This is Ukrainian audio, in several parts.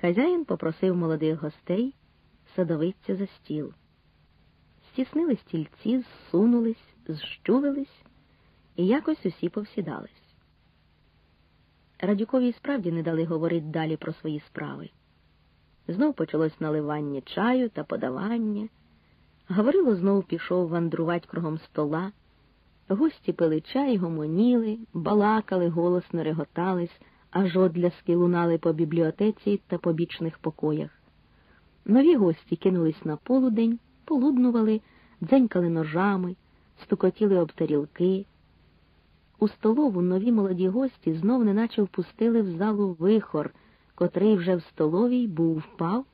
Хазяїн попросив молодих гостей садовитися за стіл. Стіснили стільці, зсунулись, зщулились і якось усі повсідались. Радюкові справді не дали говорити далі про свої справи. Знов почалось наливання чаю та подавання. Гаврило знов пішов вандрувати кругом стола. Гості пили чай, гомоніли, балакали, голосно реготались, аж одляски лунали по бібліотеці та побічних покоях. Нові гості кинулись на полудень, полуднували, дзенькали ножами, стукотіли об тарілки. У столову нові молоді гості знов неначе впустили в залу вихор, котрий вже в столовій був впав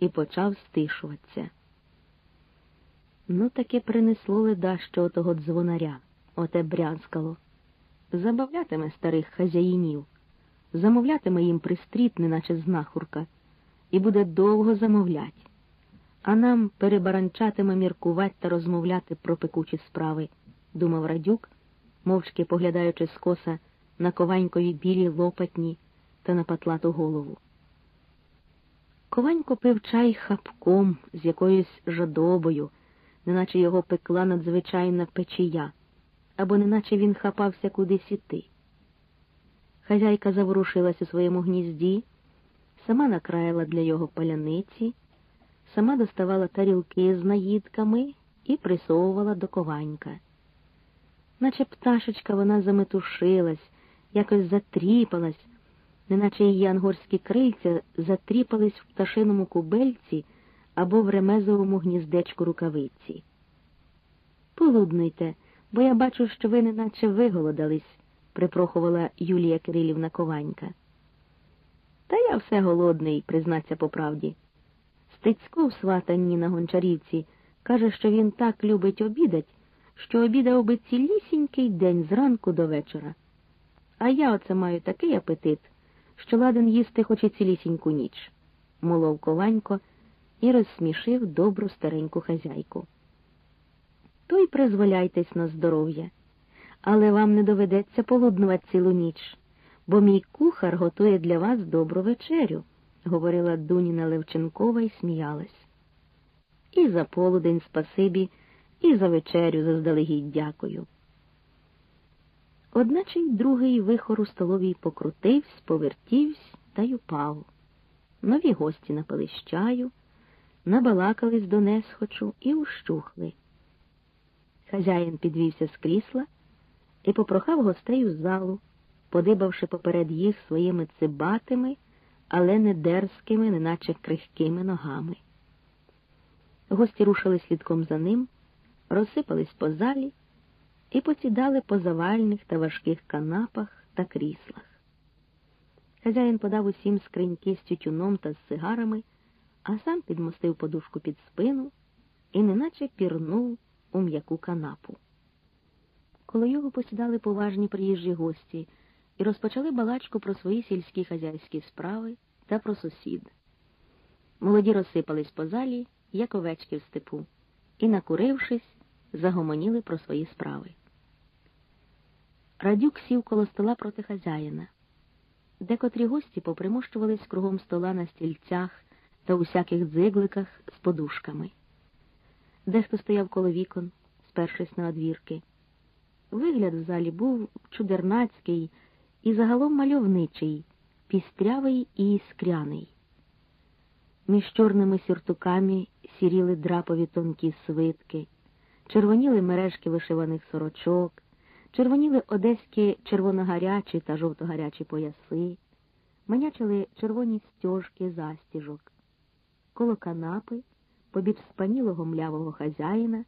і почав стишуватися. Ну, таки принесло леда що отого дзвонаря, оте брязкало. Забавлятиме старих хазяїнів, замовлятиме їм пристріт, неначе знахурка, і буде довго замовлять. А нам перебаранчатиме міркувати та розмовляти про пекучі справи, думав Радюк, мовчки поглядаючи скоса на кованькові білі лопатні та на патлату голову. Кованько пив чай хапком з якоюсь жадобою, неначе його пекла надзвичайна печія, або неначе він хапався кудись іти. Хазяйка заворушилась у своєму гнізді, сама накраїла для його паляниці, сама доставала тарілки з наїдками і присовувала до кованька. Наче пташечка вона заметушилась, якось затріпалась, неначе її ангорські крильця затріпались в пташиному кубельці або в ремезовому гніздечку рукавиці. Полуднуйте, бо я бачу, що ви неначе виголодались, припрохувала Юлія Кирилівна Кованька. Та я все голодний, признаться по правді. Стецько в сватанні на гончарівці каже, що він так любить обідать, що обідав би цілісінький день зранку до вечора. А я оце маю такий апетит, що ладен їсти хоч і цілісіньку ніч, молов Кованько і розсмішив добру стареньку хазяйку. То й призволяйтесь на здоров'я, але вам не доведеться полуднувати цілу ніч, бо мій кухар готує для вас добру вечерю, говорила Дуніна Левченкова і сміялась. І за полудень спасибі, і за вечерю заздалегідь дякую. Одначе й другий вихор у столовій покрутився, повертівсь та й упав. Нові гості напили чаю, набалакались до несхочу і ущухли. Хазяїн підвівся з крісла і попрохав гостей у залу, подибавши поперед їх своїми цибатими, але не дерзкими, неначе крихкими ногами. Гості рушили слідком за ним, розсипались по залі і посідали по завальних та важких канапах та кріслах. Хазяїн подав усім скриньки з тютюном та з сигарами, а сам підмостив подушку під спину і неначе пірнув у м'яку канапу. Коло його посідали поважні приїжджі гості і розпочали балачку про свої сільські хазяйські справи та про сусід. Молоді розсипались по залі, як овечки в степу, і, накурившись, загомоніли про свої справи. Радюк сів коло стола проти хазяїна. Декотрі гості попримощувались кругом стола на стільцях та усяких дзигликах з подушками. Дехто стояв коло вікон, спершись на одвірки. Вигляд в залі був чудернацький і загалом мальовничий, пістрявий і іскряний. Між чорними сюртуками сіріли драпові тонкі свитки, червоніли мережки вишиваних сорочок, червоніли одеські червоногарячі та жовтогарячі пояси, манячили червоні стяжки застіжок. Коло канапи побіч спанілого млявого хазяїна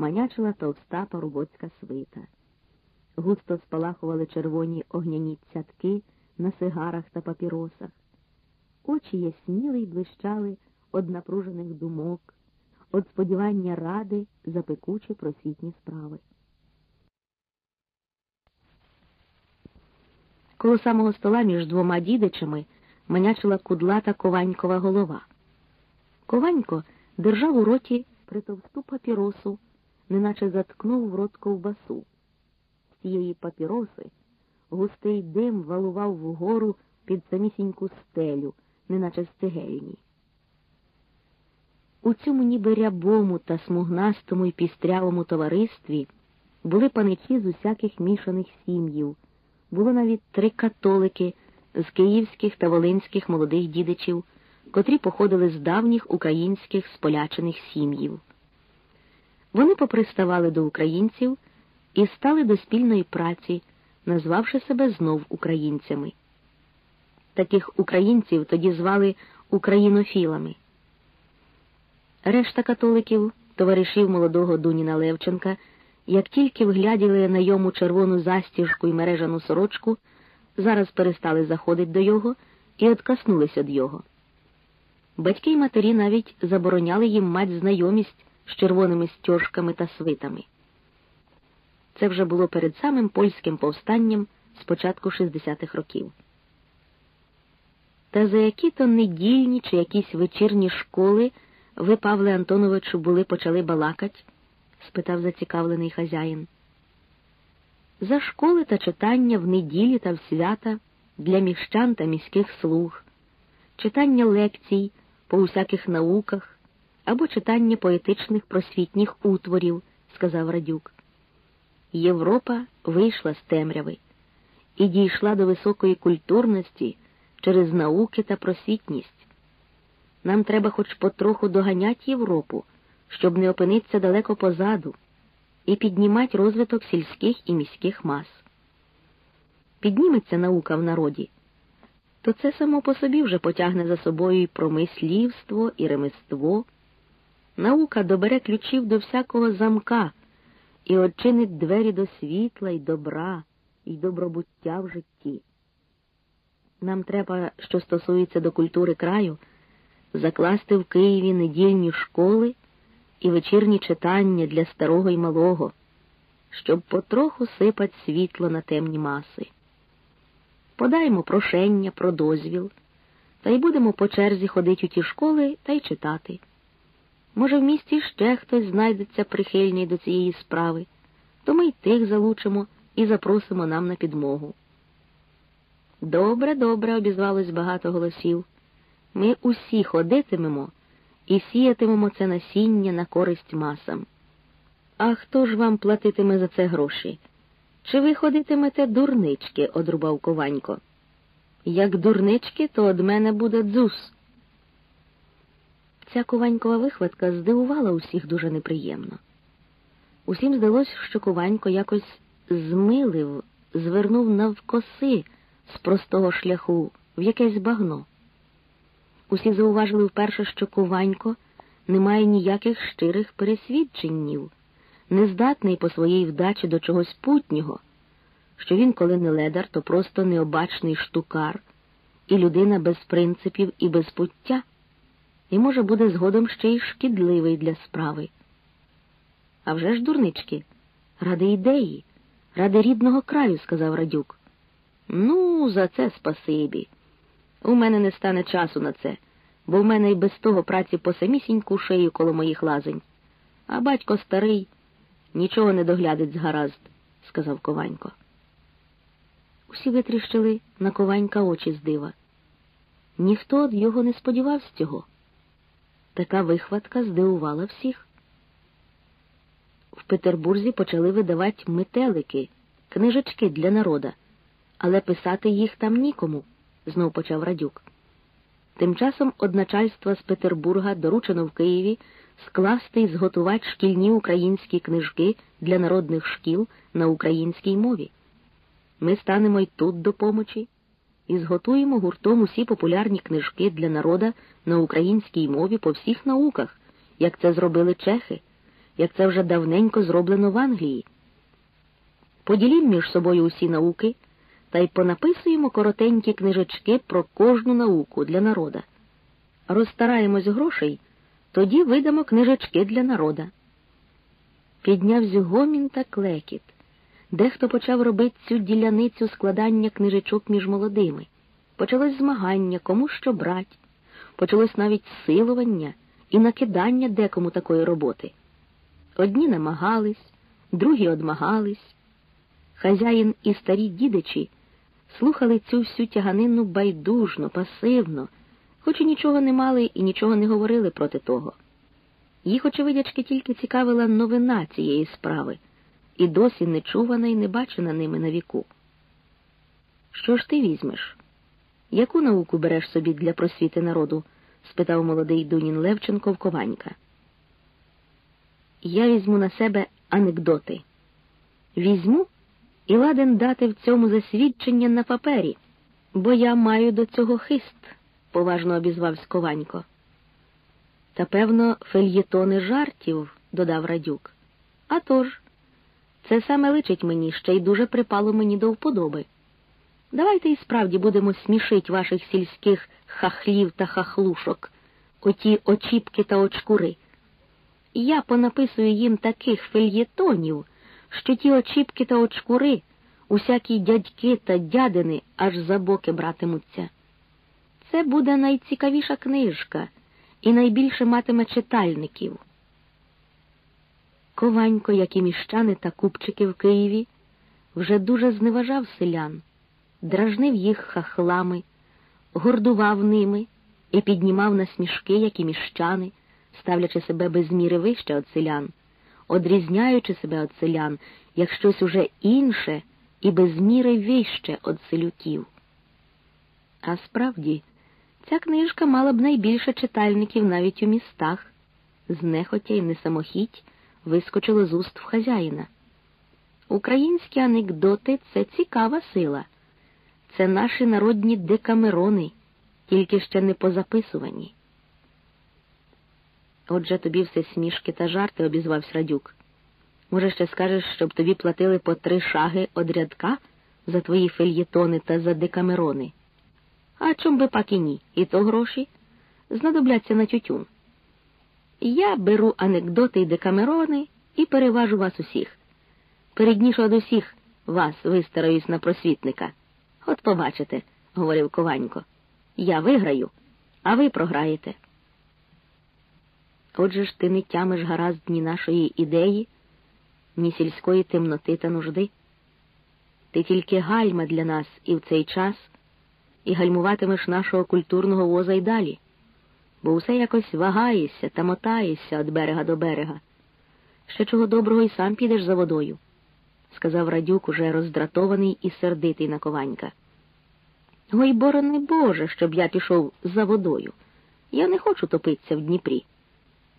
манячила товста парубоцька свита. Густо спалахували червоні огняні цятки на сигарах та папіросах. Очі ясніли й блищали од напружених думок, од сподівання ради за пекучі просвітні справи. Коло самого стола між двома дідичами манячила кудлата кованькова голова. Кованько держав у роті притовсту папіросу, неначе заткнув в рот ковбасу. З цієї папіроси густий дим валував вгору під самісіньку стелю, неначе стигельні. У цьому ніби рябому та смугнастому і пістрявому товаристві були паничі з усяких мішаних сім'їв, було навіть три католики з київських та волинських молодих дідичів, котрі походили з давніх українських сполячених сім'їв. Вони поприставали до українців і стали до спільної праці, назвавши себе знов українцями. Таких українців тоді звали українофілами. Решта католиків, товаришів молодого Дуніна Левченка, як тільки вгляділи на йому червону застіжку і мережану сорочку, зараз перестали заходити до його і откаснулись від його. Батьки й матері навіть забороняли їм мати знайомість з червоними стьожками та свитами. Це вже було перед самим польським повстанням з початку 60-х років. Та за які то недільні чи якісь вечірні школи ви, Павле Антоновичу, були почали балакать? спитав зацікавлений хазяїн. За школи та читання в неділі та в свята для міщан та міських слуг, читання лекцій по усяких науках або читання поетичних просвітніх утворів, сказав Радюк. Європа вийшла з темряви і дійшла до високої культурності через науки та просвітність. Нам треба хоч потроху доганять Європу, щоб не опинитися далеко позаду, і піднімати розвиток сільських і міських мас. Підніметься наука в народі, то це само по собі вже потягне за собою і промислівство, і ремество. Наука добере ключів до всякого замка і очинить двері до світла й добра, і добробуття в житті. Нам треба, що стосується до культури краю, закласти в Києві недільні школи і вечірні читання для старого й малого, щоб потроху сипать світло на темні маси. Подаємо прошення про дозвіл, та й будемо по черзі ходити у ті школи та й читати. Може, в місті ще хтось знайдеться прихильний до цієї справи, то ми й тих залучимо і запросимо нам на підмогу. Добре, добре, обізвалось багато голосів. Ми усі ходитимемо і сіятимемо це насіння на користь масам. А хто ж вам платитиме за це гроші? Чи ви ходитимете дурнички? одрубав Кованько. Як дурнички, то од мене буде дзус. Ця Кованькова вихватка здивувала усіх дуже неприємно. Усім здалося, що Кованько якось змилив, звернув навкоси з простого шляху в якесь багно. Усі зауважили вперше, що Кованько не має ніяких щирих пересвідченнів, нездатний по своїй вдачі до чогось путнього, що він, коли не ледар, то просто необачний штукар і людина без принципів і без пуття, і, може, буде згодом ще й шкідливий для справи. А вже ж, дурнички, ради ідеї, ради рідного краю, сказав Радюк. Ну, за це спасибі. У мене не стане часу на це, бо в мене й без того праці по самісіньку шею коло моїх лазень. А батько старий нічого не доглядить згаразд, сказав Кованько. Усі витріщили на Кованька очі з дива. Ніхто його не сподівався цього. Така вихватка здивувала всіх. В Петербурзі почали видавати метелики, книжечки для народа, але писати їх там нікому знов почав Радюк. Тим часом одначальство з Петербурга доручено в Києві скласти і зготувати шкільні українські книжки для народних шкіл на українській мові. Ми станемо й тут до помочі і зготуємо гуртом усі популярні книжки для народа на українській мові по всіх науках, як це зробили чехи, як це вже давненько зроблено в Англії. Поділім між собою усі науки та й понаписуємо коротенькі книжечки про кожну науку для народа. Розстараємось грошей, тоді видамо книжечки для народа. Піднявся гомін та клекіт. Дехто почав робити цю діляницю складання книжечок між молодими. Почалось змагання, кому що брать. Почалось навіть силування і накидання декому такої роботи. Одні намагались, другі одмагались. Хазяїн і старі дідичі слухали цю всю тяганину байдужно, пасивно, хоч і нічого не мали і нічого не говорили проти того. Їх, очевидячки, тільки цікавила новина цієї справи, і досі не чувана і не бачена ними на віку. Що ж ти візьмеш? Яку науку береш собі для просвіти народу? спитав молодий Дунін Левченко в Кованька. Я візьму на себе анекдоти. Візьму і ладен дати в цьому засвідчення на папері, бо я маю до цього хист, поважно обізвався Кованько. Та, певно, фельєтони жартів, додав Радюк. «А тож, це саме личить мені, ще й дуже припало мені до вподоби. Давайте і справді будемо смішить ваших сільських хахлів та хахлушок, оті очіпки та очкури. Я понаписую їм таких фельєтонів, що ті очіпки та очкури, усякі дядьки та дядини аж за боки братимуться. Це буде найцікавіша книжка і найбільше матиме читальників. Кованько, як і міщани та купчики в Києві, вже дуже зневажав селян, дражнив їх хахлами, гордував ними і піднімав на смішки, як і міщани, ставлячи себе без міри вище від селян, одрізняючи себе від селян, як щось уже інше і без міри вище від селюків. А справді, ця книжка мала б найбільше читальників навіть у містах, знехотя й несамохіть вискочило з уст в хазяїна. Українські анекдоти це цікава сила. Це наші народні декамерони, тільки ще не позаписувані. Отже тобі все смішки та жарти, обізвався Радюк. Може, ще скажеш, щоб тобі платили по три шаги од рядка за твої фельєтони та за декамерони. А чом би пак і ні? І то гроші знадобляться на тютюн. Я беру анекдоти й декамерони і переважу вас усіх. Передніше од усіх вас вистараюсь на просвітника. От побачите, говорив Кованько. Я виграю, а ви програєте. Отже ж ти не тямиш гаразд ні нашої ідеї, ні сільської темноти та нужди. Ти тільки гальма для нас і в цей час, і гальмуватимеш нашого культурного воза й далі, бо усе якось вагаєшся та мотаєшся від берега до берега. Ще чого доброго й сам підеш за водою, сказав Радюк, уже роздратований і сердитий на Кованька. Ой, борони Боже, щоб я пішов за водою. Я не хочу топитися в Дніпрі.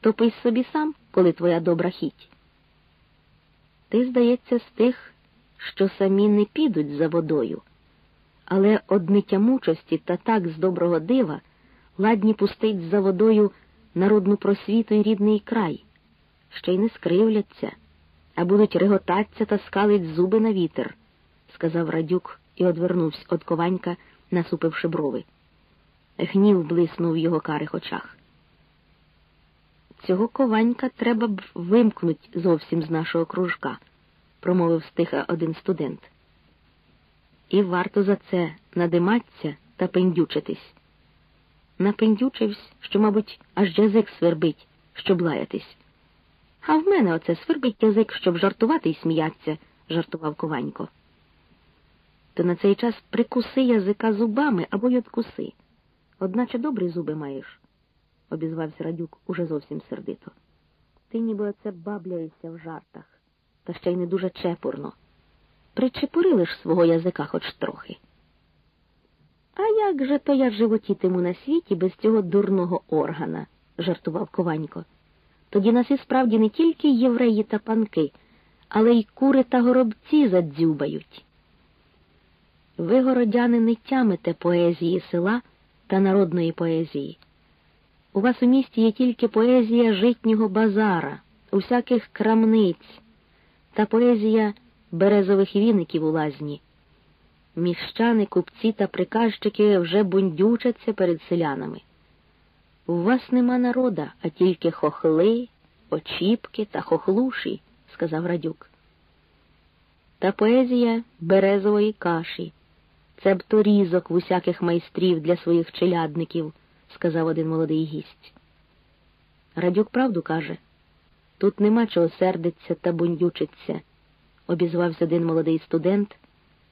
Топись собі сам, коли твоя добра хіть. Ти, здається, з тих, що самі не підуть за водою, але одниття мучості та так з доброго дива ладні пустить за водою народну просвіту й рідний край, ще й не скривляться, а будуть реготаться та скалить зуби на вітер, сказав Радюк і одвернувся од кованька, насупивши брови. Гнів блиснув в його карих очах. Цього кованька треба б вимкнуть зовсім з нашого кружка, промовив стиха один студент. І варто за це надиматься та пендючитись. Напендючивсь, що, мабуть, аж язик свербить, щоб лаятись. А в мене оце свербить язик, щоб жартувати і сміяться, жартував Кованько. То на цей час прикуси язика зубами або й откуси. Одначе добрі зуби маєш обізвався Радюк уже зовсім сердито. Ти ніби оце бабляєшся в жартах, та ще й не дуже чепурно. Причепурили ж свого язика хоч трохи. Як же то я животітиму на світі без цього дурного органа, жартував Кованько. Тоді нас і справді не тільки євреї та панки, але й кури та горобці задзюбають. Ви, городяни, не тямите поезії села та народної поезії. У вас у місті є тільки поезія житнього базара, усяких крамниць та поезія березових віників у лазні. Міщани, купці та приказчики вже бундючаться перед селянами. У вас нема народа, а тільки хохли, очіпки та хохлуші, сказав Радюк. Та поезія березової каші, це б то різок в усяких майстрів для своїх челядників сказав один молодий гість. Радюк правду каже тут нема чого сердиться та бундючиться, обізвався один молодий студент,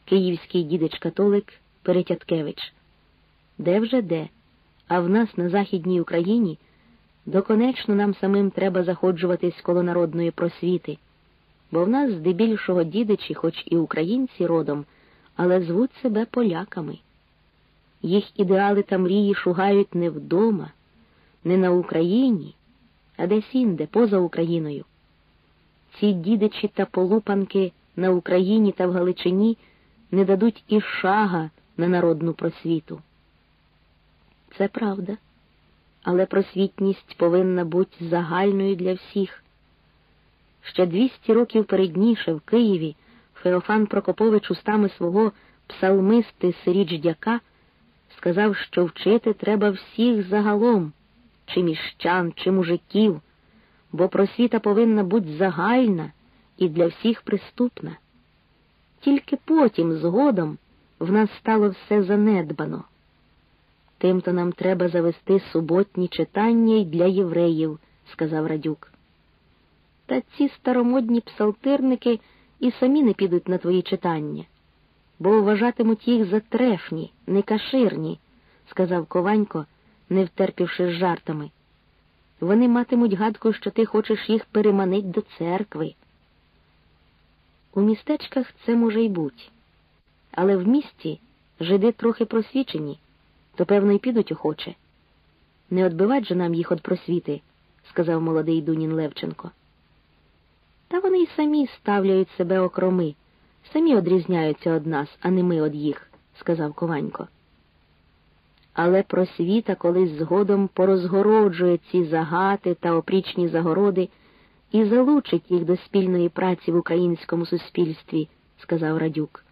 київський дідич католик Перетяткевич. Де вже де? А в нас на Західній Україні доконечно нам самим треба заходжуватись коло народної просвіти, бо в нас здебільшого дідичі, хоч і українці родом, але звуть себе поляками. Їх ідеали та мрії шугають не вдома, не на Україні, а десь інде, поза Україною. Ці дідичі та полупанки на Україні та в Галичині не дадуть і шага на народну просвіту. Це правда, але просвітність повинна бути загальною для всіх. Ще 200 років передніше в Києві Феофан Прокопович устами свого псалмисти Сирічдяка сказав, що вчити треба всіх загалом, чи міщан, чи мужиків, бо просвіта повинна бути загальна і для всіх приступна. Тільки потім, згодом, в нас стало все занедбано. Тимто нам треба завести суботні читання й для євреїв, сказав Радюк. Та ці старомодні псалтирники і самі не підуть на твої читання, бо вважатимуть їх за трефні, некаширні, сказав Кованько, не втерпівши з жартами. Вони матимуть гадку, що ти хочеш їх переманить до церкви. У містечках це може й буть, але в місті жиди трохи просвічені, то, певно, й підуть охоче. Не отбивать же нам їх від просвіти, сказав молодий Дунін Левченко. Та вони й самі ставляють себе окроми, самі одрізняються од нас, а не ми од їх, сказав Кованько. Але просвіта колись згодом порозгороджує ці загати та опрічні загороди і залучить їх до спільної праці в українському суспільстві, сказав Радюк.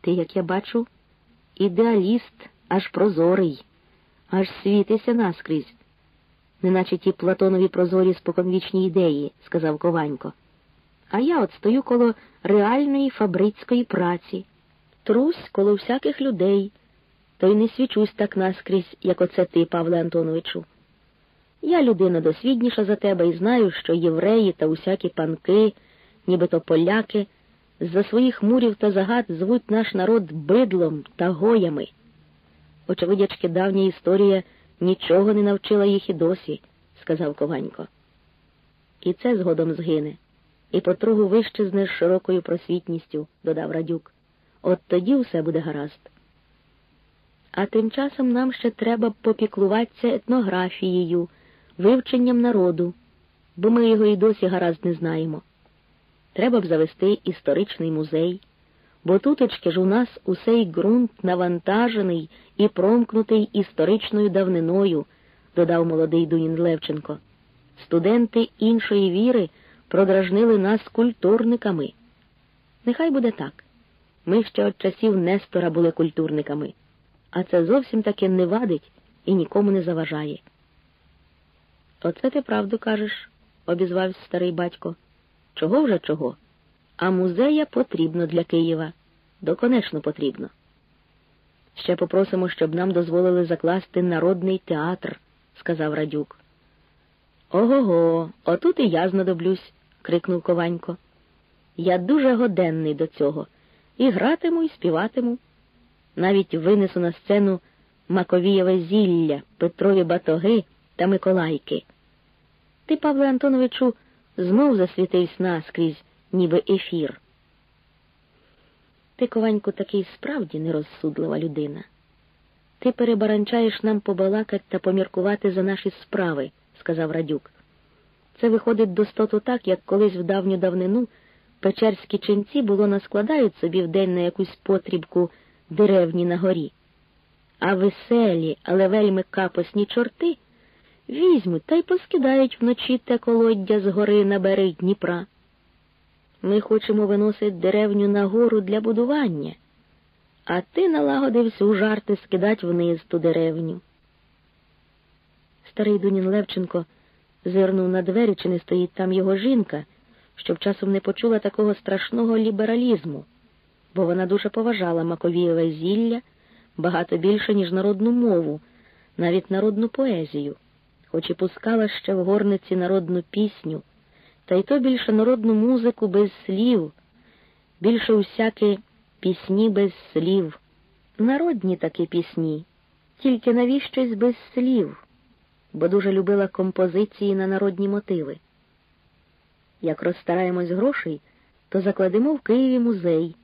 Ти, як я бачу, ідеаліст аж прозорий, аж світися наскрізь, неначе ті Платонові прозорі споконвічні ідеї, сказав Кованько. А я от стою коло реальної фабрицької праці, трусь коло всяких людей, то й не свічусь так наскрізь, як оце ти, Павле Антоновичу. Я людина досвідніша за тебе і знаю, що євреї та усякі панки, нібито поляки, з-за своїх мурів та загад звуть наш народ бидлом та гоями. Очевидячки, давня історія нічого не навчила їх і досі, сказав Кованько. І це згодом згине, і потроху вищезне з широкою просвітністю, додав Радюк. От тоді все буде гаразд. А тим часом нам ще треба попіклуватися етнографією вивченням народу, бо ми його і досі гаразд не знаємо. Треба б завести історичний музей, бо туточки ж у нас усей ґрунт навантажений і промкнутий історичною давниною, додав молодий Дунін Левченко. Студенти іншої віри продражнили нас культурниками. Нехай буде так. Ми ще від часів Нестора були культурниками, а це зовсім таки не вадить і нікому не заважає. Оце ти правду кажеш, обізвався старий батько. Чого вже чого? А музея потрібно для Києва. Доконечно потрібно. Ще попросимо, щоб нам дозволили закласти народний театр, сказав Радюк. Ого, го отут і я знадоблюсь, крикнув Кованько. Я дуже годенний до цього. І гратиму, і співатиму. Навіть винесу на сцену Маковієве зілля, Петрові батоги та Миколайки. Ти, Павле Антоновичу, знов засвітився наскрізь, ніби ефір. Ти, Кованьку, такий справді нерозсудлива людина. Ти перебаранчаєш нам побалакать та поміркувати за наші справи, сказав Радюк. Це виходить достоту так, як колись в давню давнину печерські ченці було наскладають собі в день на якусь потрібку деревні на горі. А веселі, але вельми капосні чорти візьмуть та й поскидають вночі те колоддя з гори на берег Дніпра. Ми хочемо виносити деревню на гору для будування, а ти налагодився у жарти скидать вниз ту деревню. Старий Дунін Левченко зирнув на двері, чи не стоїть там його жінка, щоб часом не почула такого страшного лібералізму, бо вона дуже поважала Маковієве зілля багато більше, ніж народну мову, навіть народну поезію хоч і пускала ще в горниці народну пісню, та й то більше народну музику без слів, більше усякі пісні без слів, народні такі пісні, тільки навіщось без слів, бо дуже любила композиції на народні мотиви. Як розстараємось грошей, то закладемо в Києві музей,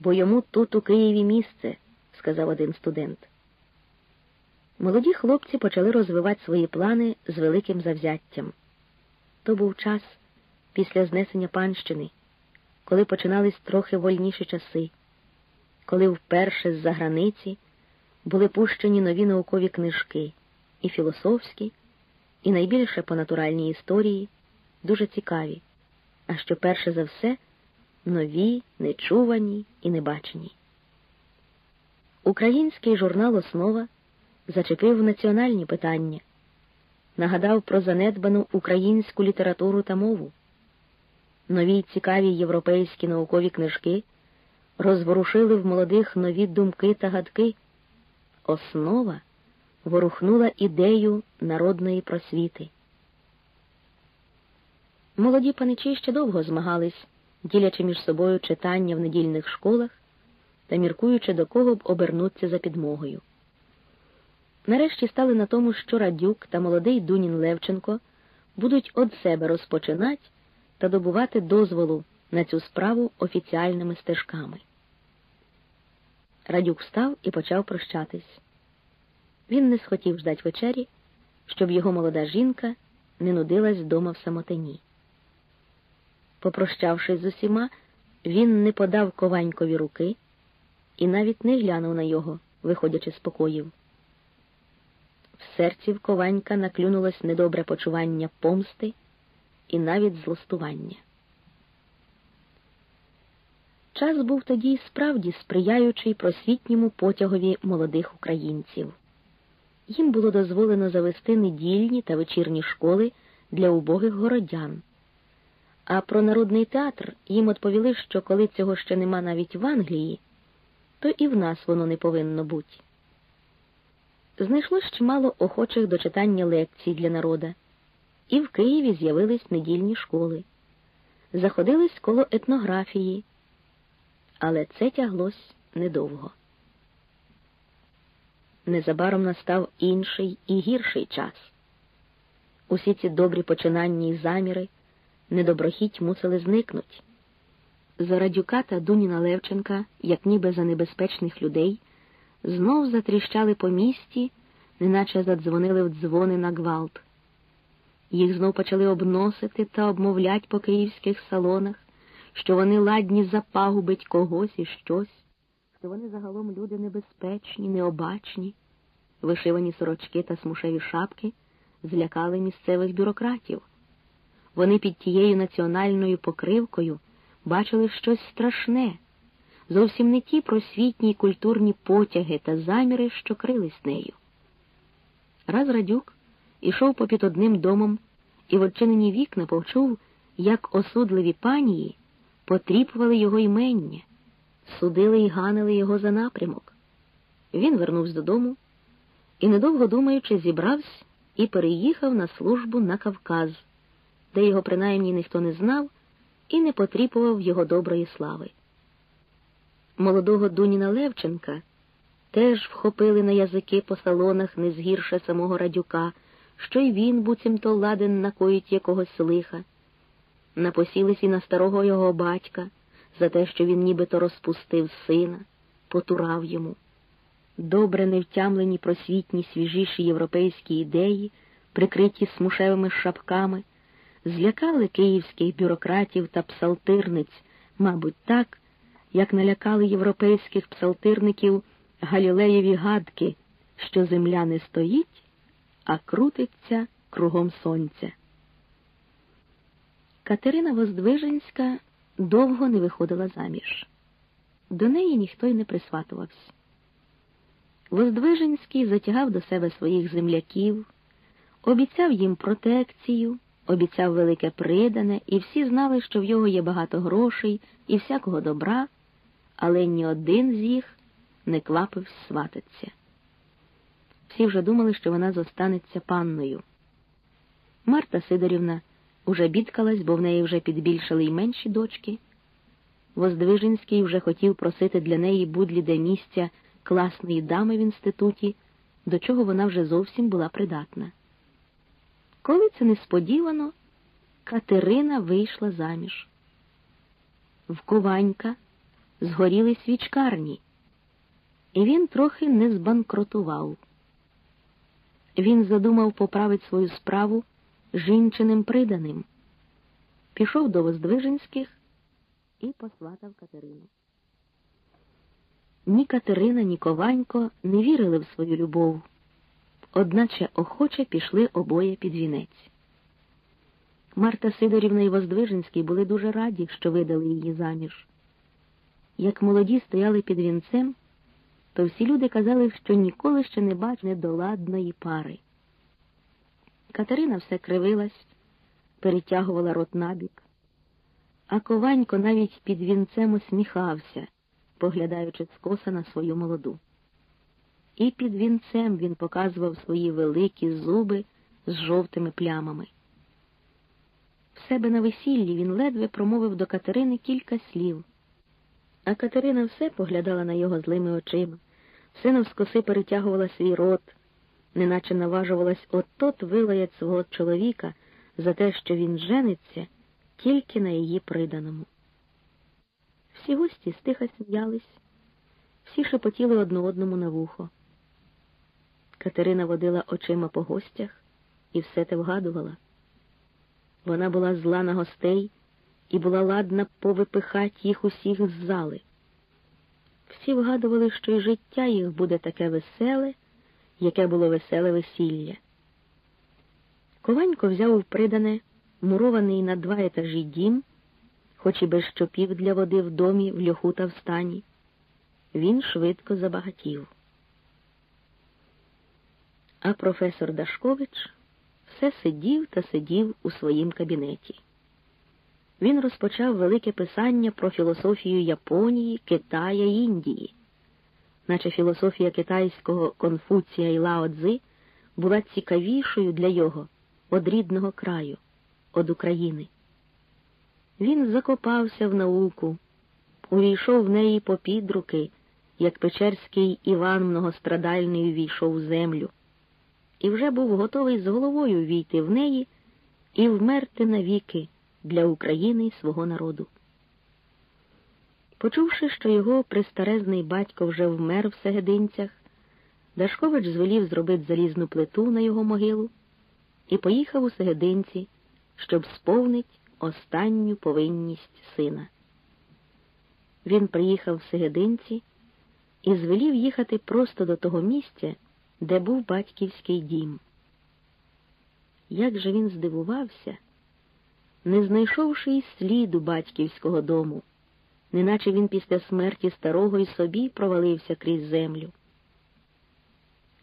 бо йому тут у Києві місце, сказав один студент. Молоді хлопці почали розвивати свої плани з великим завзяттям. То був час після знесення панщини, коли починались трохи вольніші часи, коли вперше з-за границі були пущені нові наукові книжки, і філософські, і найбільше по натуральній історії, дуже цікаві, а що перше за все нові, нечувані і небачені. Український журнал Основа зачепив національні питання, нагадав про занедбану українську літературу та мову. Нові цікаві європейські наукові книжки розворушили в молодих нові думки та гадки. Основа ворухнула ідею народної просвіти. Молоді паничі ще довго змагались, ділячи між собою читання в недільних школах та міркуючи, до кого б обернуться за підмогою. Нарешті стали на тому, що Радюк та молодий Дунін Левченко будуть од себе розпочинати та добувати дозволу на цю справу офіціальними стежками. Радюк встав і почав прощатись. Він не схотів ждать вечері, щоб його молода жінка не нудилась вдома в самотині. Попрощавшись з усіма, він не подав кованькові руки і навіть не глянув на його, виходячи з покоїв. В серці в кованька наклюнулось недобре почування помсти і навіть злостування. Час був тоді справді сприяючий просвітньому потягові молодих українців. Їм було дозволено завести недільні та вечірні школи для убогих городян. А про народний театр їм відповіли, що коли цього ще нема навіть в Англії, то і в нас воно не повинно бути. Знайшлось чимало охочих до читання лекцій для народа, і в Києві з'явились недільні школи. Заходились коло етнографії, але це тяглось недовго. Незабаром настав інший і гірший час. Усі ці добрі починання і заміри недоброхіть мусили зникнуть. За Радюка та Дуніна Левченка, як ніби за небезпечних людей, знов затріщали по місті, неначе задзвонили в дзвони на гвалт. Їх знов почали обносити та обмовлять по київських салонах, що вони ладні запагубить когось і щось, що вони загалом люди небезпечні, необачні, вишивані сорочки та смушеві шапки злякали місцевих бюрократів. Вони під тією національною покривкою бачили щось страшне, зовсім не ті просвітні й культурні потяги та заміри, що крились нею. Раз Радюк ішов попід одним домом і в очинені вікна почув, як осудливі панії потріпували його імення, судили й ганили його за напрямок. Він вернувся додому і, недовго думаючи, зібрався і переїхав на службу на Кавказ де його принаймні ніхто не знав і не потріпував його доброї слави. Молодого Дуніна Левченка теж вхопили на язики по салонах не згірше самого радюка, що й він буцімто ладен накоїть якогось лиха. Напосілись і на старого його батька за те, що він нібито розпустив сина, потурав йому. Добре невтямлені просвітні свіжіші європейські ідеї, прикриті смушевими шапками злякали київських бюрократів та псалтирниць, мабуть, так, як налякали європейських псалтирників Галілеєві гадки, що земля не стоїть, а крутиться кругом сонця. Катерина Воздвиженська довго не виходила заміж. До неї ніхто й не присватувався. Воздвиженський затягав до себе своїх земляків, обіцяв їм протекцію, обіцяв велике придане, і всі знали, що в його є багато грошей і всякого добра, але ні один з їх не квапив свататься. Всі вже думали, що вона зостанеться панною. Марта Сидорівна уже бідкалась, бо в неї вже підбільшали й менші дочки. Воздвиженський вже хотів просити для неї будлі де місця класної дами в інституті, до чого вона вже зовсім була придатна. Коли це несподівано, Катерина вийшла заміж. В Кованька згоріли свічкарні, і він трохи не збанкротував. Він задумав поправити свою справу жінчиним приданим, пішов до Воздвиженських і посватав Катерину. Ні Катерина, ні Кованько не вірили в свою любов, одначе охоче пішли обоє під вінець. Марта Сидорівна і Воздвиженський були дуже раді, що видали її заміж. Як молоді стояли під вінцем, то всі люди казали, що ніколи ще не бачили доладної пари. Катерина все кривилась, перетягувала рот набік, а Кованько навіть під вінцем усміхався, поглядаючи скоса на свою молоду. І під вінцем він показував свої великі зуби з жовтими плямами. В себе на весіллі він ледве промовив до Катерини кілька слів, а Катерина все поглядала на його злими очима, все навскоси перетягувала свій рот, неначе наважувалась от-от вилаять свого чоловіка за те, що він жениться тільки на її приданому. Всі гості стиха сміялись, всі шепотіли одне одному на вухо. Катерина водила очима по гостях і все те вгадувала. Вона була зла на гостей і була ладна повипихать їх усіх з зали. Всі вгадували, що й життя їх буде таке веселе, яке було веселе весілля. Кованько взяв у придане мурований на два етажі дім, хоч і без щопів для води в домі, в льоху та в стані. Він швидко забагатів. А професор Дашкович все сидів та сидів у своїм кабінеті. Він розпочав велике писання про філософію Японії, Китая Індії, наче філософія китайського Конфуція і Лао Цзи була цікавішою для його од рідного краю, од України. Він закопався в науку, увійшов в неї по підруки, як Печерський Іван многострадальний увійшов в землю. І вже був готовий з головою війти в неї і вмерти навіки для України і свого народу. Почувши, що його пристарезний батько вже вмер в Сегединцях, Дашкович звелів зробити залізну плиту на його могилу і поїхав у Сегединці, щоб сповнить останню повинність сина. Він приїхав в Сегединці і звелів їхати просто до того місця, де був батьківський дім. Як же він здивувався, не знайшовши й сліду батьківського дому, неначе він після смерті старого й собі провалився крізь землю.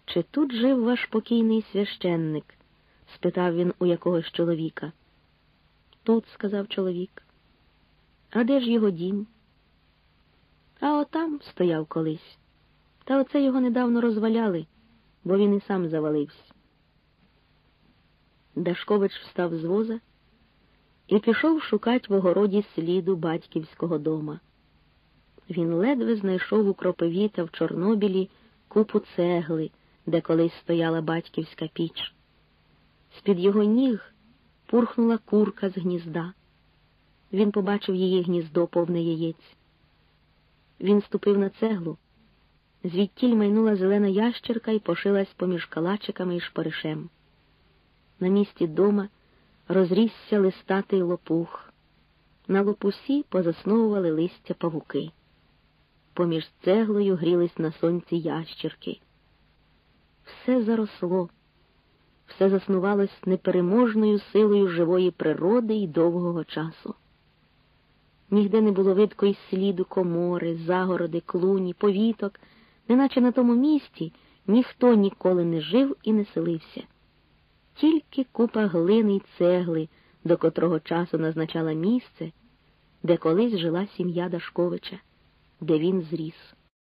Чи тут жив ваш покійний священник? спитав він у якогось чоловіка. Тут, сказав чоловік. А де ж його дім? А отам стояв колись. Та оце його недавно розваляли бо він і сам завалився. Дашкович встав з воза і пішов шукать в огороді сліду батьківського дома. Він ледве знайшов у кропиві та в Чорнобілі купу цегли, де колись стояла батьківська піч. З-під його ніг пурхнула курка з гнізда. Він побачив її гніздо повне яєць. Він ступив на цеглу Звідтіль майнула зелена ящерка і пошилась поміж калачиками і шпаришем. На місці дома розрісся листатий лопух. На лопусі позасновували листя павуки. Поміж цеглою грілись на сонці ящерки. Все заросло, все заснувалось непереможною силою живої природи і довгого часу. Нігде не було видко й сліду комори, загороди, клуні, повіток неначе на тому місці ніхто ніколи не жив і не селився. Тільки купа глини й цегли, до котрого часу назначала місце, де колись жила сім'я Дашковича, де він зріс.